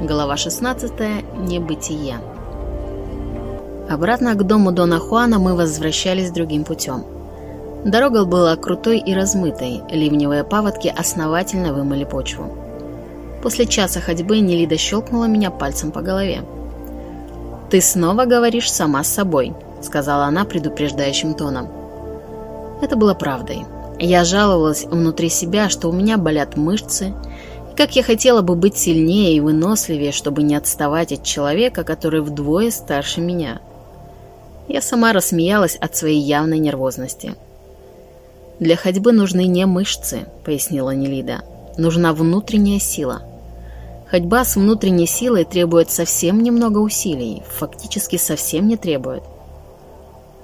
Глава 16. Небытие. Обратно к дому Дона Хуана мы возвращались другим путем. Дорога была крутой и размытой, ливневые паводки основательно вымыли почву. После часа ходьбы Нелида щелкнула меня пальцем по голове. «Ты снова говоришь сама с собой», — сказала она предупреждающим тоном. Это было правдой. Я жаловалась внутри себя, что у меня болят мышцы, как я хотела бы быть сильнее и выносливее, чтобы не отставать от человека, который вдвое старше меня. Я сама рассмеялась от своей явной нервозности. «Для ходьбы нужны не мышцы», — пояснила Нелида. «Нужна внутренняя сила». Ходьба с внутренней силой требует совсем немного усилий, фактически совсем не требует.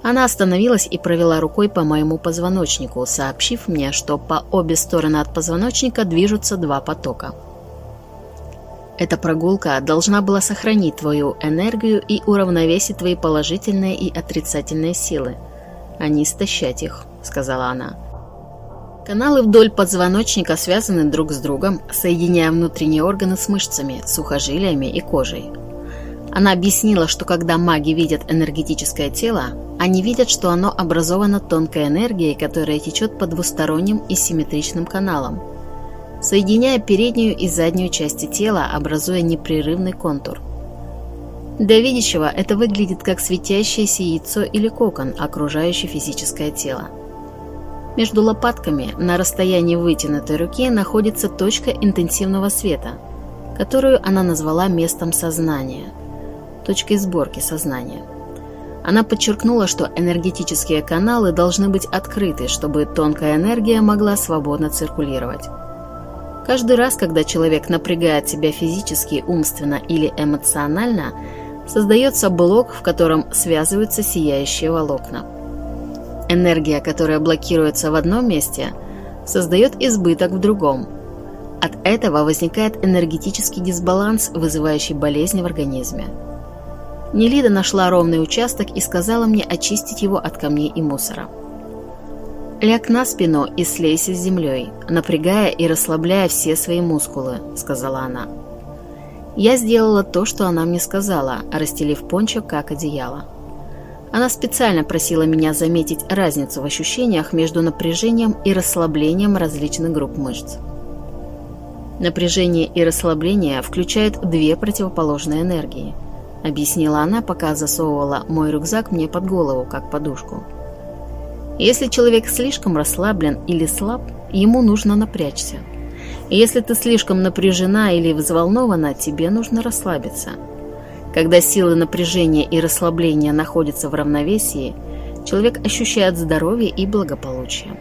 Она остановилась и провела рукой по моему позвоночнику, сообщив мне, что по обе стороны от позвоночника движутся два потока. Эта прогулка должна была сохранить твою энергию и уравновесить твои положительные и отрицательные силы, а не истощать их, сказала она. Каналы вдоль позвоночника связаны друг с другом, соединяя внутренние органы с мышцами, сухожилиями и кожей. Она объяснила, что когда маги видят энергетическое тело, они видят, что оно образовано тонкой энергией, которая течет по двусторонним и симметричным каналам, соединяя переднюю и заднюю части тела, образуя непрерывный контур. Для видящего это выглядит как светящееся яйцо или кокон, окружающий физическое тело. Между лопатками на расстоянии вытянутой руки находится точка интенсивного света, которую она назвала местом сознания – точкой сборки сознания. Она подчеркнула, что энергетические каналы должны быть открыты, чтобы тонкая энергия могла свободно циркулировать. Каждый раз, когда человек напрягает себя физически, умственно или эмоционально, создается блок, в котором связываются сияющие волокна. Энергия, которая блокируется в одном месте, создает избыток в другом. От этого возникает энергетический дисбаланс, вызывающий болезни в организме. Нелида нашла ровный участок и сказала мне очистить его от камней и мусора. «Ляг на спину и слейся с землей, напрягая и расслабляя все свои мускулы», — сказала она. Я сделала то, что она мне сказала, расстелив пончо как одеяло. Она специально просила меня заметить разницу в ощущениях между напряжением и расслаблением различных групп мышц. Напряжение и расслабление включают две противоположные энергии – объяснила она, пока засовывала мой рюкзак мне под голову, как подушку. Если человек слишком расслаблен или слаб, ему нужно напрячься. если ты слишком напряжена или взволнована, тебе нужно расслабиться. Когда силы напряжения и расслабления находятся в равновесии, человек ощущает здоровье и благополучие.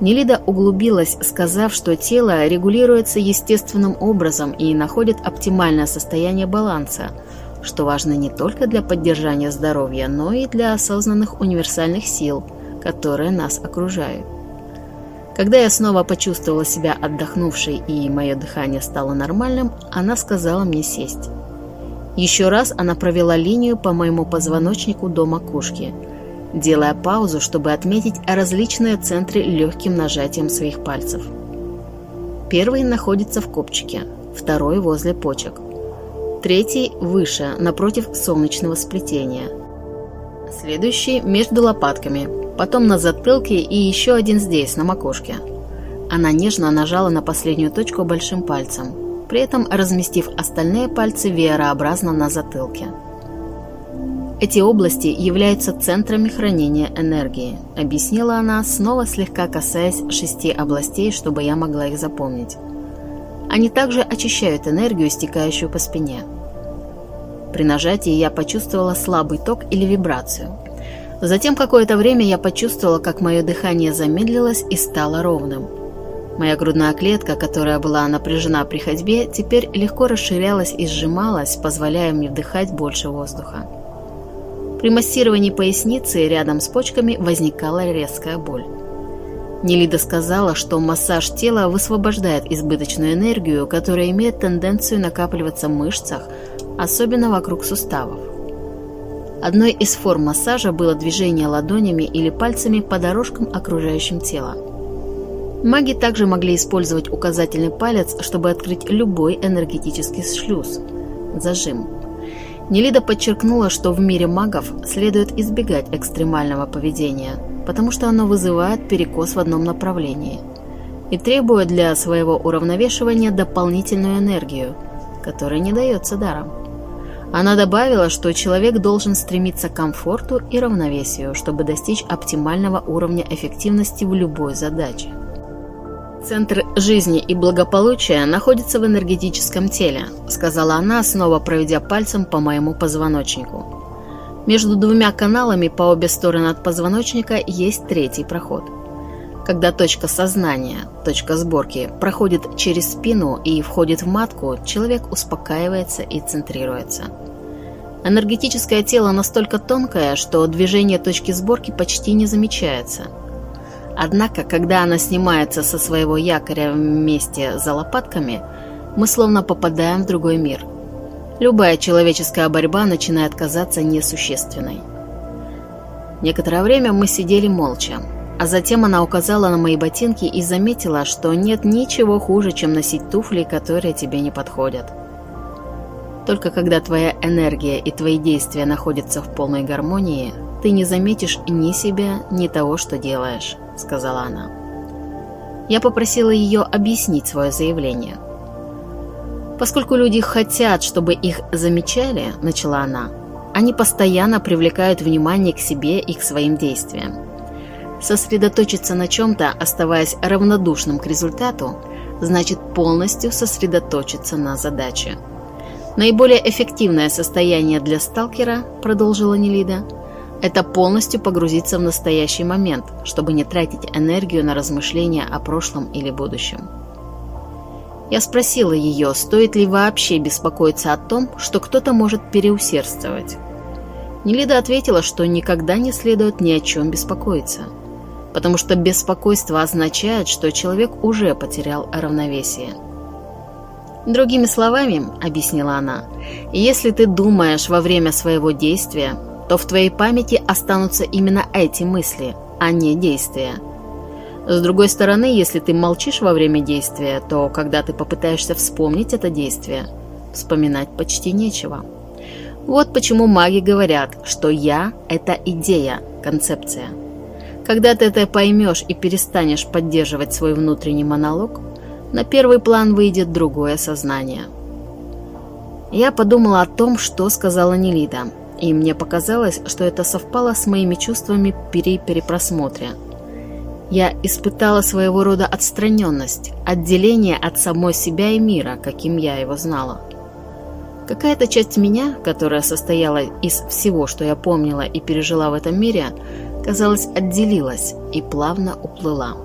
Нелида углубилась, сказав, что тело регулируется естественным образом и находит оптимальное состояние баланса – что важно не только для поддержания здоровья, но и для осознанных универсальных сил, которые нас окружают. Когда я снова почувствовала себя отдохнувшей и мое дыхание стало нормальным, она сказала мне сесть. Еще раз она провела линию по моему позвоночнику до макушки, делая паузу, чтобы отметить различные центры легким нажатием своих пальцев. Первый находится в копчике, второй возле почек, третий выше, напротив солнечного сплетения. Следующий между лопатками, потом на затылке и еще один здесь, на макушке. Она нежно нажала на последнюю точку большим пальцем, при этом разместив остальные пальцы веерообразно на затылке. Эти области являются центрами хранения энергии, объяснила она, снова слегка касаясь шести областей, чтобы я могла их запомнить. Они также очищают энергию, стекающую по спине. При нажатии я почувствовала слабый ток или вибрацию. Затем какое-то время я почувствовала, как мое дыхание замедлилось и стало ровным. Моя грудная клетка, которая была напряжена при ходьбе, теперь легко расширялась и сжималась, позволяя мне вдыхать больше воздуха. При массировании поясницы рядом с почками возникала резкая боль. Нелида сказала, что массаж тела высвобождает избыточную энергию, которая имеет тенденцию накапливаться в мышцах, особенно вокруг суставов. Одной из форм массажа было движение ладонями или пальцами по дорожкам, окружающим тело. Маги также могли использовать указательный палец, чтобы открыть любой энергетический шлюз – зажим. Нелида подчеркнула, что в мире магов следует избегать экстремального поведения, потому что оно вызывает перекос в одном направлении и требует для своего уравновешивания дополнительную энергию, которая не дается даром. Она добавила, что человек должен стремиться к комфорту и равновесию, чтобы достичь оптимального уровня эффективности в любой задаче. «Центр жизни и благополучия находится в энергетическом теле», сказала она, снова проведя пальцем по моему позвоночнику. Между двумя каналами по обе стороны от позвоночника есть третий проход. Когда точка сознания, точка сборки, проходит через спину и входит в матку, человек успокаивается и центрируется. Энергетическое тело настолько тонкое, что движение точки сборки почти не замечается. Однако, когда она снимается со своего якоря вместе за лопатками, мы словно попадаем в другой мир. Любая человеческая борьба начинает казаться несущественной. Некоторое время мы сидели молча, а затем она указала на мои ботинки и заметила, что нет ничего хуже, чем носить туфли, которые тебе не подходят. Только когда твоя энергия и твои действия находятся в полной гармонии, ты не заметишь ни себя, ни того, что делаешь, сказала она. Я попросила ее объяснить свое заявление. Поскольку люди хотят, чтобы их замечали, начала она, они постоянно привлекают внимание к себе и к своим действиям. Сосредоточиться на чем-то, оставаясь равнодушным к результату, значит полностью сосредоточиться на задаче. Наиболее эффективное состояние для сталкера, продолжила Нелида, это полностью погрузиться в настоящий момент, чтобы не тратить энергию на размышления о прошлом или будущем. Я спросила ее, стоит ли вообще беспокоиться о том, что кто-то может переусердствовать. Нелида ответила, что никогда не следует ни о чем беспокоиться – потому что беспокойство означает, что человек уже потерял равновесие. Другими словами, объяснила она, если ты думаешь во время своего действия, то в твоей памяти останутся именно эти мысли, а не действия. С другой стороны, если ты молчишь во время действия, то когда ты попытаешься вспомнить это действие, вспоминать почти нечего. Вот почему маги говорят, что «я» — это идея, концепция. Когда ты это поймешь и перестанешь поддерживать свой внутренний монолог, на первый план выйдет другое сознание. Я подумала о том, что сказала Нелида, и мне показалось, что это совпало с моими чувствами при перепросмотре. Я испытала своего рода отстраненность, отделение от самой себя и мира, каким я его знала. Какая-то часть меня, которая состояла из всего, что я помнила и пережила в этом мире, казалось, отделилась и плавно уплыла.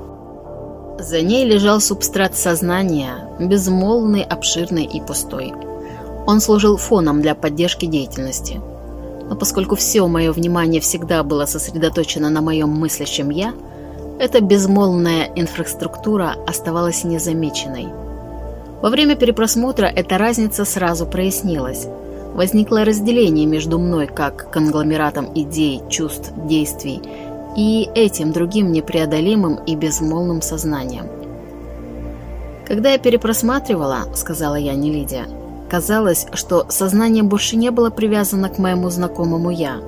За ней лежал субстрат сознания, безмолвный, обширный и пустой. Он служил фоном для поддержки деятельности. Но поскольку все мое внимание всегда было сосредоточено на моем мыслящем «я», эта безмолвная инфраструктура оставалась незамеченной. Во время перепросмотра эта разница сразу прояснилась – возникло разделение между мной как конгломератом идей, чувств, действий и этим другим непреодолимым и безмолвным сознанием. «Когда я перепросматривала, — сказала я не казалось, что сознание больше не было привязано к моему знакомому «я».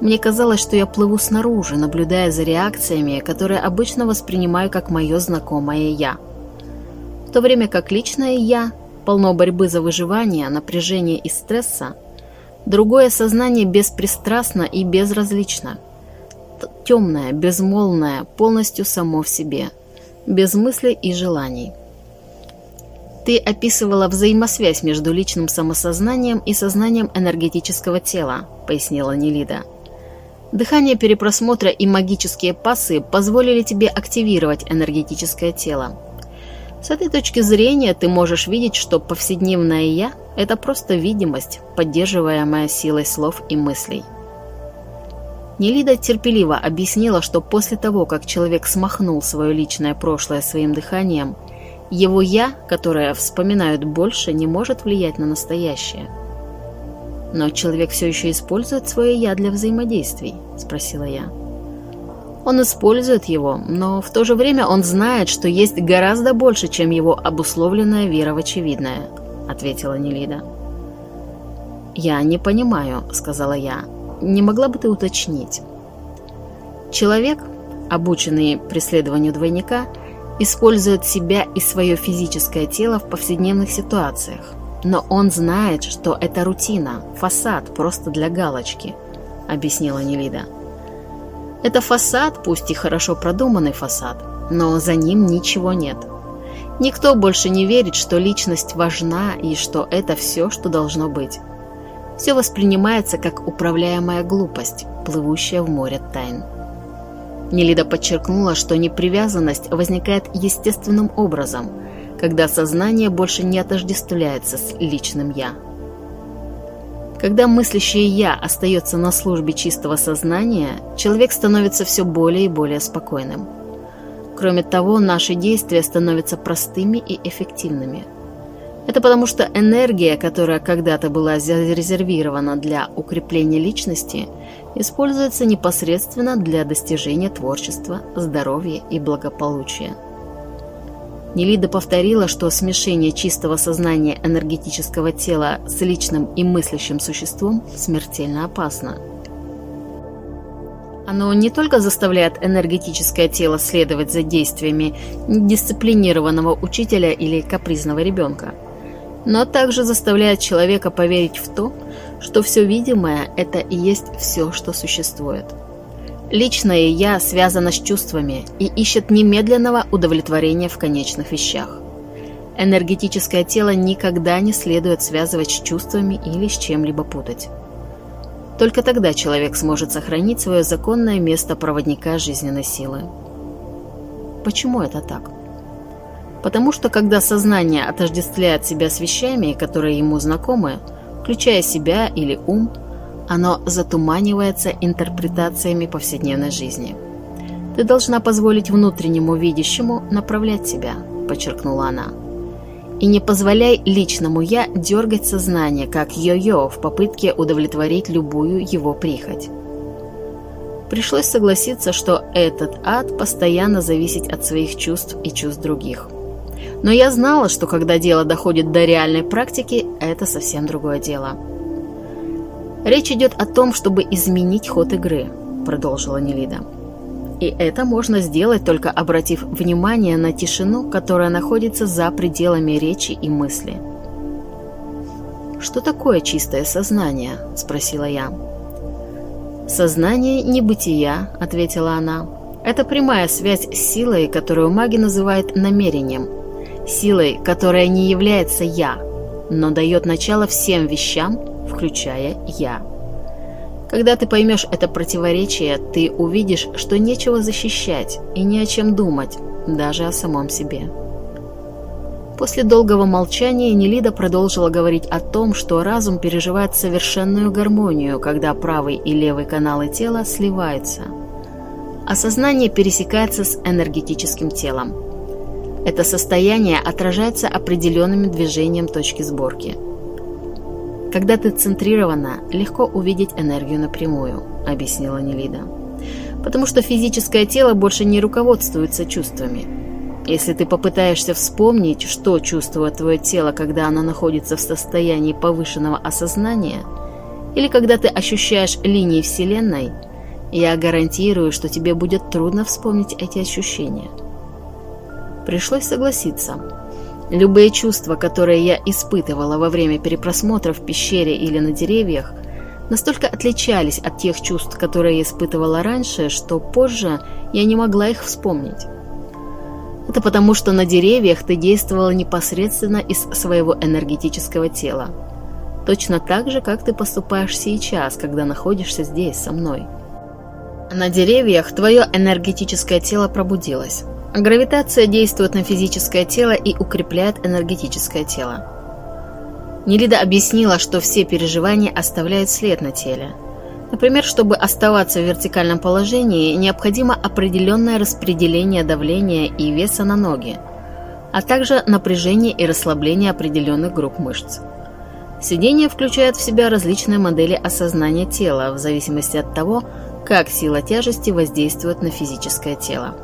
Мне казалось, что я плыву снаружи, наблюдая за реакциями, которые обычно воспринимаю как мое знакомое «я». В то время как личное «я» полно борьбы за выживание, напряжения и стресса, другое сознание беспристрастно и безразлично. Темное, безмолвное, полностью само в себе, без мыслей и желаний. Ты описывала взаимосвязь между личным самосознанием и сознанием энергетического тела, пояснила Нелида. Дыхание перепросмотра и магические пасы позволили тебе активировать энергетическое тело. С этой точки зрения ты можешь видеть, что повседневное «я» — это просто видимость, поддерживаемая силой слов и мыслей. Нелида терпеливо объяснила, что после того, как человек смахнул свое личное прошлое своим дыханием, его «я», которое вспоминают больше, не может влиять на настоящее. «Но человек все еще использует свое «я» для взаимодействий?» – спросила я. Он использует его, но в то же время он знает, что есть гораздо больше, чем его обусловленная вера в очевидное, ответила Нелида. «Я не понимаю», — сказала я. «Не могла бы ты уточнить?» Человек, обученный преследованию двойника, использует себя и свое физическое тело в повседневных ситуациях. Но он знает, что это рутина, фасад просто для галочки, объяснила Нелида. Это фасад, пусть и хорошо продуманный фасад, но за ним ничего нет. Никто больше не верит, что личность важна и что это все, что должно быть. Все воспринимается как управляемая глупость, плывущая в море тайн. Нелида подчеркнула, что непривязанность возникает естественным образом, когда сознание больше не отождествляется с личным «я». Когда мыслящее «я» остается на службе чистого сознания, человек становится все более и более спокойным. Кроме того, наши действия становятся простыми и эффективными. Это потому что энергия, которая когда-то была зарезервирована для укрепления личности, используется непосредственно для достижения творчества, здоровья и благополучия. Нелида повторила, что смешение чистого сознания энергетического тела с личным и мыслящим существом смертельно опасно. Оно не только заставляет энергетическое тело следовать за действиями недисциплинированного учителя или капризного ребенка, но также заставляет человека поверить в то, что все видимое – это и есть все, что существует. Личное «я» связано с чувствами и ищет немедленного удовлетворения в конечных вещах. Энергетическое тело никогда не следует связывать с чувствами или с чем-либо путать. Только тогда человек сможет сохранить свое законное место проводника жизненной силы. Почему это так? Потому что когда сознание отождествляет себя с вещами, которые ему знакомы, включая себя или ум – оно затуманивается интерпретациями повседневной жизни. «Ты должна позволить внутреннему видящему направлять тебя», – подчеркнула она. «И не позволяй личному «я» дергать сознание, как йо-йо, в попытке удовлетворить любую его прихоть». Пришлось согласиться, что этот ад постоянно зависит от своих чувств и чувств других. Но я знала, что когда дело доходит до реальной практики, это совсем другое дело – «Речь идет о том, чтобы изменить ход игры», – продолжила Нелида. «И это можно сделать, только обратив внимание на тишину, которая находится за пределами речи и мысли». «Что такое чистое сознание?» – спросила я. «Сознание небытия», – ответила она. «Это прямая связь с силой, которую маги называют намерением. Силой, которая не является «я», но дает начало всем вещам, включая «я». Когда ты поймешь это противоречие, ты увидишь, что нечего защищать и ни о чем думать, даже о самом себе. После долгого молчания Нелида продолжила говорить о том, что разум переживает совершенную гармонию, когда правый и левый каналы тела сливаются, а сознание пересекается с энергетическим телом. Это состояние отражается определенным движением точки сборки – когда ты центрирована, легко увидеть энергию напрямую, объяснила Нелида. Потому что физическое тело больше не руководствуется чувствами. Если ты попытаешься вспомнить, что чувствует твое тело, когда оно находится в состоянии повышенного осознания, или когда ты ощущаешь линии Вселенной, я гарантирую, что тебе будет трудно вспомнить эти ощущения. Пришлось согласиться. Любые чувства, которые я испытывала во время перепросмотра в пещере или на деревьях, настолько отличались от тех чувств, которые я испытывала раньше, что позже я не могла их вспомнить. Это потому, что на деревьях ты действовала непосредственно из своего энергетического тела. Точно так же, как ты поступаешь сейчас, когда находишься здесь со мной. На деревьях твое энергетическое тело пробудилось. Гравитация действует на физическое тело и укрепляет энергетическое тело. Нелида объяснила, что все переживания оставляют след на теле. Например, чтобы оставаться в вертикальном положении, необходимо определенное распределение давления и веса на ноги, а также напряжение и расслабление определенных групп мышц. Сидение включает в себя различные модели осознания тела в зависимости от того, как сила тяжести воздействует на физическое тело.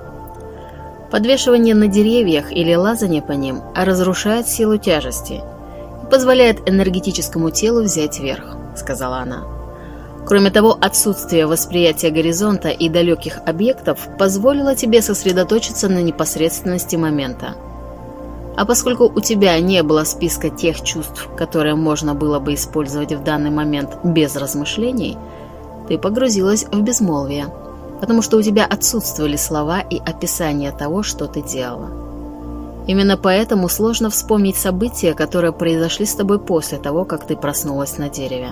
Подвешивание на деревьях или лазание по ним разрушает силу тяжести и позволяет энергетическому телу взять верх, сказала она. Кроме того, отсутствие восприятия горизонта и далеких объектов позволило тебе сосредоточиться на непосредственности момента. А поскольку у тебя не было списка тех чувств, которые можно было бы использовать в данный момент без размышлений, ты погрузилась в безмолвие, потому что у тебя отсутствовали слова и описание того, что ты делала. Именно поэтому сложно вспомнить события, которые произошли с тобой после того, как ты проснулась на дереве.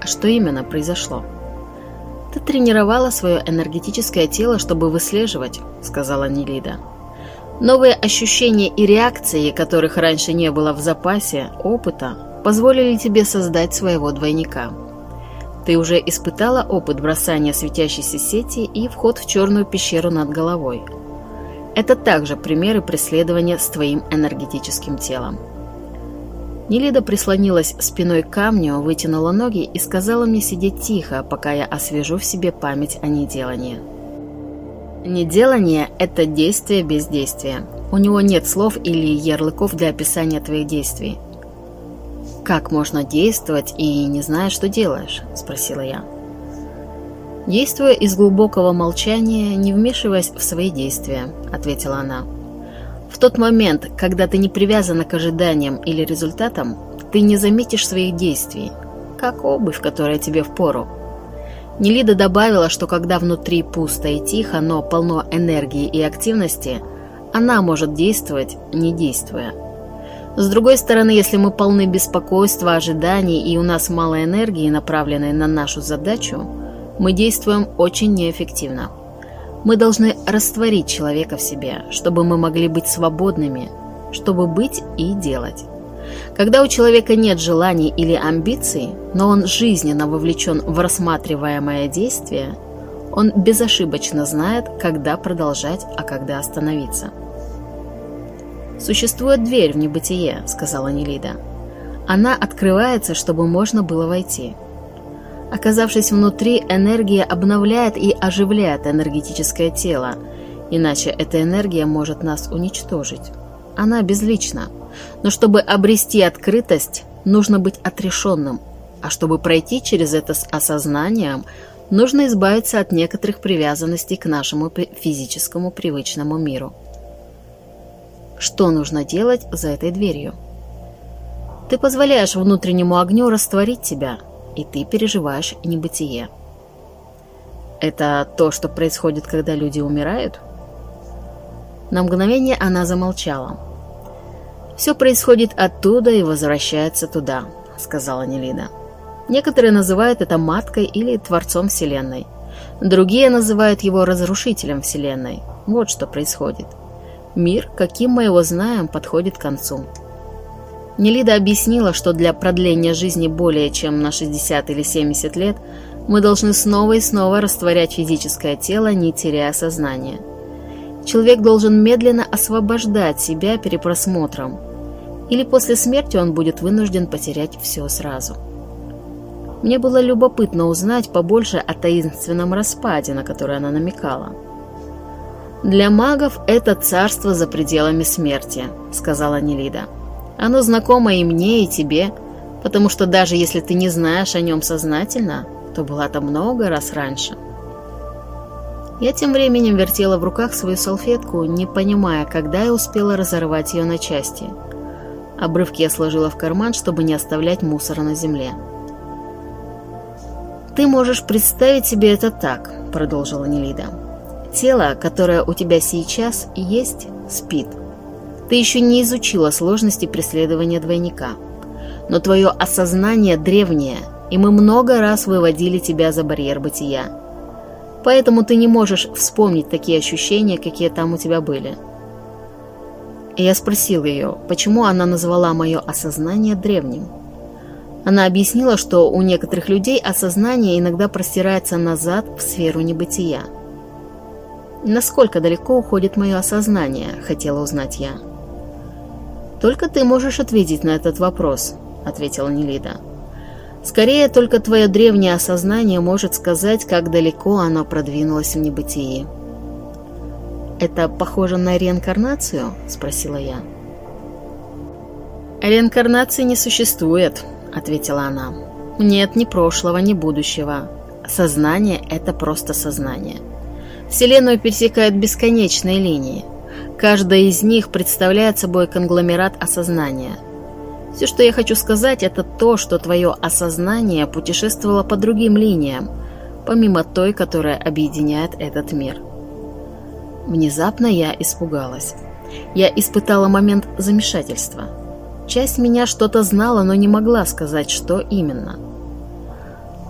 А что именно произошло? Ты тренировала свое энергетическое тело, чтобы выслеживать, сказала Нелида. Новые ощущения и реакции, которых раньше не было в запасе, опыта, позволили тебе создать своего двойника. Ты уже испытала опыт бросания светящейся сети и вход в черную пещеру над головой. Это также примеры преследования с твоим энергетическим телом. Нелида прислонилась спиной к камню, вытянула ноги и сказала мне сидеть тихо, пока я освежу в себе память о неделании. Неделание – это действие без действия. У него нет слов или ярлыков для описания твоих действий. «Как можно действовать и не зная, что делаешь?» – спросила я. «Действуя из глубокого молчания, не вмешиваясь в свои действия», – ответила она. В тот момент, когда ты не привязана к ожиданиям или результатам, ты не заметишь своих действий, как обувь, которая тебе впору. Нелида добавила, что когда внутри пусто и тихо, но полно энергии и активности, она может действовать, не действуя. С другой стороны, если мы полны беспокойства, ожиданий и у нас мало энергии, направленной на нашу задачу, мы действуем очень неэффективно. Мы должны растворить человека в себе, чтобы мы могли быть свободными, чтобы быть и делать. Когда у человека нет желаний или амбиций, но он жизненно вовлечен в рассматриваемое действие, он безошибочно знает, когда продолжать, а когда остановиться. «Существует дверь в небытие», — сказала Нелида. «Она открывается, чтобы можно было войти». Оказавшись внутри, энергия обновляет и оживляет энергетическое тело, иначе эта энергия может нас уничтожить. Она безлична. Но чтобы обрести открытость, нужно быть отрешенным, а чтобы пройти через это с осознанием, нужно избавиться от некоторых привязанностей к нашему физическому привычному миру. Что нужно делать за этой дверью? Ты позволяешь внутреннему огню растворить тебя, и ты переживаешь небытие. Это то, что происходит, когда люди умирают? На мгновение она замолчала. «Все происходит оттуда и возвращается туда», — сказала Нелида. Некоторые называют это маткой или творцом Вселенной. Другие называют его разрушителем Вселенной. Вот что происходит. Мир, каким мы его знаем, подходит к концу. Нелида объяснила, что для продления жизни более чем на 60 или 70 лет мы должны снова и снова растворять физическое тело, не теряя сознание. Человек должен медленно освобождать себя перепросмотром, или после смерти он будет вынужден потерять все сразу. Мне было любопытно узнать побольше о таинственном распаде, на который она намекала. «Для магов это царство за пределами смерти», — сказала Нелида. Оно знакомо и мне, и тебе, потому что даже если ты не знаешь о нем сознательно, то была там много раз раньше. Я тем временем вертела в руках свою салфетку, не понимая, когда я успела разорвать ее на части. Обрывки я сложила в карман, чтобы не оставлять мусора на земле. «Ты можешь представить себе это так», — продолжила Нелида. «Тело, которое у тебя сейчас есть, спит. Ты еще не изучила сложности преследования двойника. Но твое осознание древнее, и мы много раз выводили тебя за барьер бытия. Поэтому ты не можешь вспомнить такие ощущения, какие там у тебя были. И я спросил ее, почему она назвала мое осознание древним. Она объяснила, что у некоторых людей осознание иногда простирается назад в сферу небытия. «Насколько далеко уходит мое осознание?» – хотела узнать я. «Только ты можешь ответить на этот вопрос», — ответила Нелида. Скорее, только твое древнее осознание может сказать, как далеко оно продвинулось в небытии. «Это похоже на реинкарнацию?» – спросила я. «Реинкарнации не существует», – ответила она. «Нет ни прошлого, ни будущего. Сознание – это просто сознание. Вселенную пересекают бесконечные линии. Каждая из них представляет собой конгломерат осознания. Все, что я хочу сказать, это то, что твое осознание путешествовало по другим линиям, помимо той, которая объединяет этот мир. Внезапно я испугалась. Я испытала момент замешательства. Часть меня что-то знала, но не могла сказать, что именно.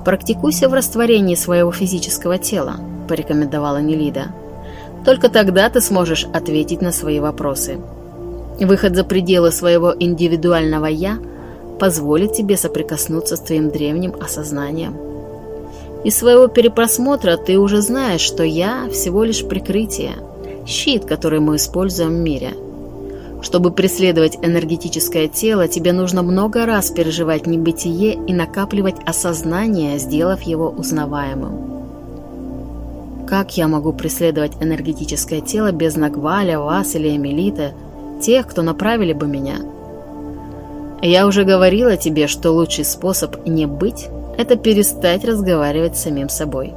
«Практикуйся в растворении своего физического тела», – порекомендовала Нелида. «Только тогда ты сможешь ответить на свои вопросы. Выход за пределы своего индивидуального «я» позволит тебе соприкоснуться с твоим древним осознанием. Из своего перепросмотра ты уже знаешь, что «я» всего лишь прикрытие – щит, который мы используем в мире. Чтобы преследовать энергетическое тело, тебе нужно много раз переживать небытие и накапливать осознание, сделав его узнаваемым. Как я могу преследовать энергетическое тело без Нагваля, вас или Эмилита, тех, кто направили бы меня? Я уже говорила тебе, что лучший способ не быть – это перестать разговаривать с самим собой.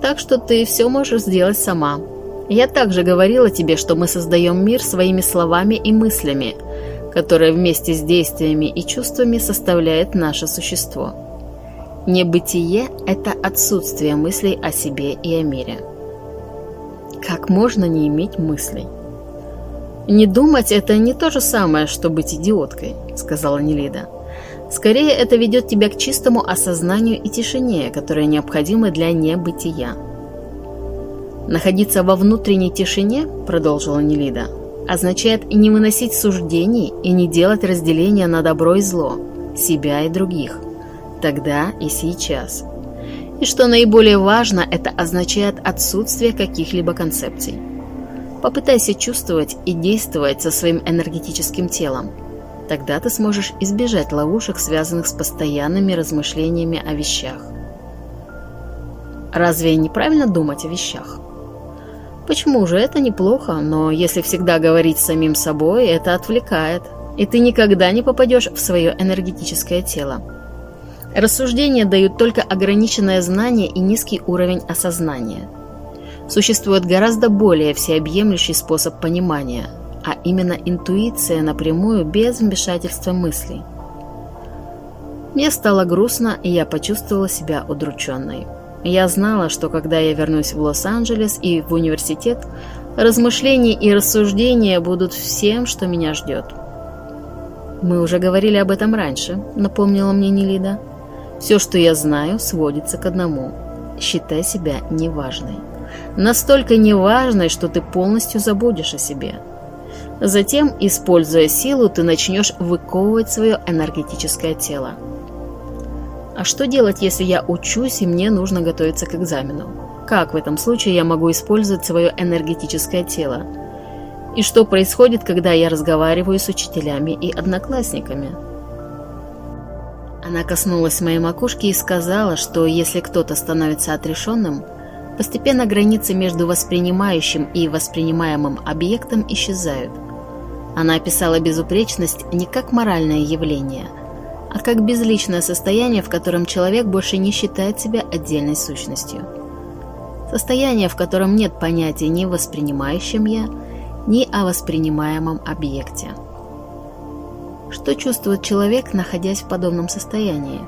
Так что ты все можешь сделать сама – я также говорила тебе, что мы создаем мир своими словами и мыслями, которые вместе с действиями и чувствами составляет наше существо. Небытие – это отсутствие мыслей о себе и о мире. Как можно не иметь мыслей? «Не думать – это не то же самое, что быть идиоткой», – сказала Нелида. «Скорее, это ведет тебя к чистому осознанию и тишине, которые необходимы для небытия». Находиться во внутренней тишине, продолжила Нелида, означает не выносить суждений и не делать разделения на добро и зло, себя и других, тогда и сейчас. И что наиболее важно, это означает отсутствие каких-либо концепций. Попытайся чувствовать и действовать со своим энергетическим телом. Тогда ты сможешь избежать ловушек, связанных с постоянными размышлениями о вещах. Разве неправильно думать о вещах? Почему же это неплохо, но если всегда говорить с самим собой, это отвлекает, и ты никогда не попадешь в свое энергетическое тело. Рассуждения дают только ограниченное знание и низкий уровень осознания. Существует гораздо более всеобъемлющий способ понимания, а именно интуиция напрямую без вмешательства мыслей. Мне стало грустно, и я почувствовала себя удрученной. Я знала, что когда я вернусь в Лос-Анджелес и в университет, размышления и рассуждения будут всем, что меня ждет. «Мы уже говорили об этом раньше», — напомнила мне Нелида. «Все, что я знаю, сводится к одному. Считай себя неважной. Настолько неважной, что ты полностью забудешь о себе. Затем, используя силу, ты начнешь выковывать свое энергетическое тело. А что делать, если я учусь и мне нужно готовиться к экзамену? Как в этом случае я могу использовать свое энергетическое тело? И что происходит, когда я разговариваю с учителями и одноклассниками? Она коснулась моей макушки и сказала, что если кто-то становится отрешенным, постепенно границы между воспринимающим и воспринимаемым объектом исчезают. Она описала безупречность не как моральное явление – а как безличное состояние, в котором человек больше не считает себя отдельной сущностью. Состояние, в котором нет понятия ни воспринимающем «я», ни о воспринимаемом объекте. Что чувствует человек, находясь в подобном состоянии?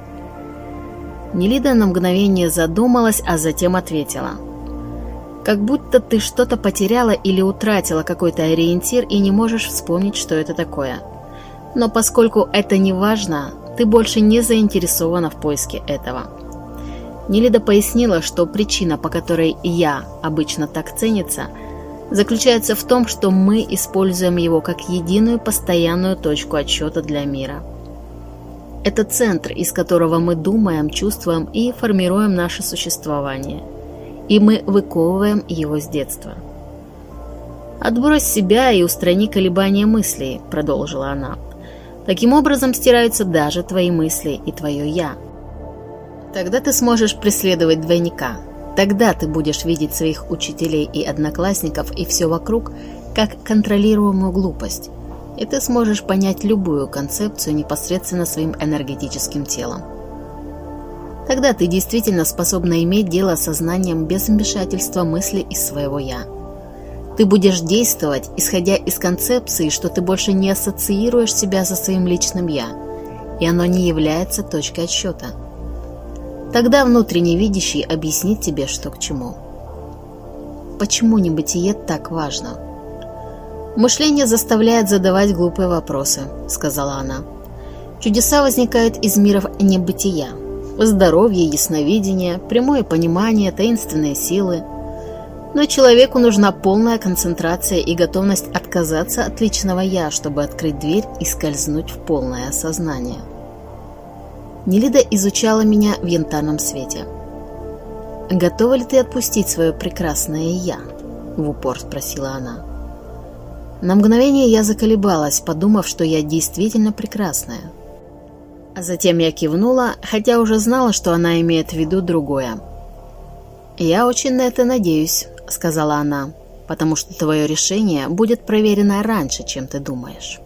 Нелида на мгновение задумалась, а затем ответила. «Как будто ты что-то потеряла или утратила какой-то ориентир и не можешь вспомнить, что это такое. Но поскольку это не важно, ты больше не заинтересована в поиске этого. Нелида пояснила, что причина, по которой «я» обычно так ценится, заключается в том, что мы используем его как единую постоянную точку отсчета для мира. Это центр, из которого мы думаем, чувствуем и формируем наше существование. И мы выковываем его с детства. «Отбрось себя и устрани колебания мыслей», — продолжила она. Таким образом стираются даже твои мысли и твое «я». Тогда ты сможешь преследовать двойника. Тогда ты будешь видеть своих учителей и одноклассников и все вокруг как контролируемую глупость. И ты сможешь понять любую концепцию непосредственно своим энергетическим телом. Тогда ты действительно способна иметь дело с сознанием без вмешательства мысли из своего «я». Ты будешь действовать, исходя из концепции, что ты больше не ассоциируешь себя со своим личным «я», и оно не является точкой отсчета – Тогда внутренний видящий объяснит тебе, что к чему. Почему небытие так важно? Мышление заставляет задавать глупые вопросы, сказала она. Чудеса возникают из миров небытия. Здоровье, ясновидение, прямое понимание, таинственные силы. Но человеку нужна полная концентрация и готовность отказаться от личного «я», чтобы открыть дверь и скользнуть в полное осознание. Нелида изучала меня в янтарном свете. «Готова ли ты отпустить свое прекрасное «я»?» — в упор спросила она. На мгновение я заколебалась, подумав, что я действительно прекрасная. А затем я кивнула, хотя уже знала, что она имеет в виду другое. «Я очень на это надеюсь», — сказала она, «потому что твое решение будет проверено раньше, чем ты думаешь».